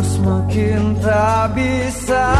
semakin tak bisa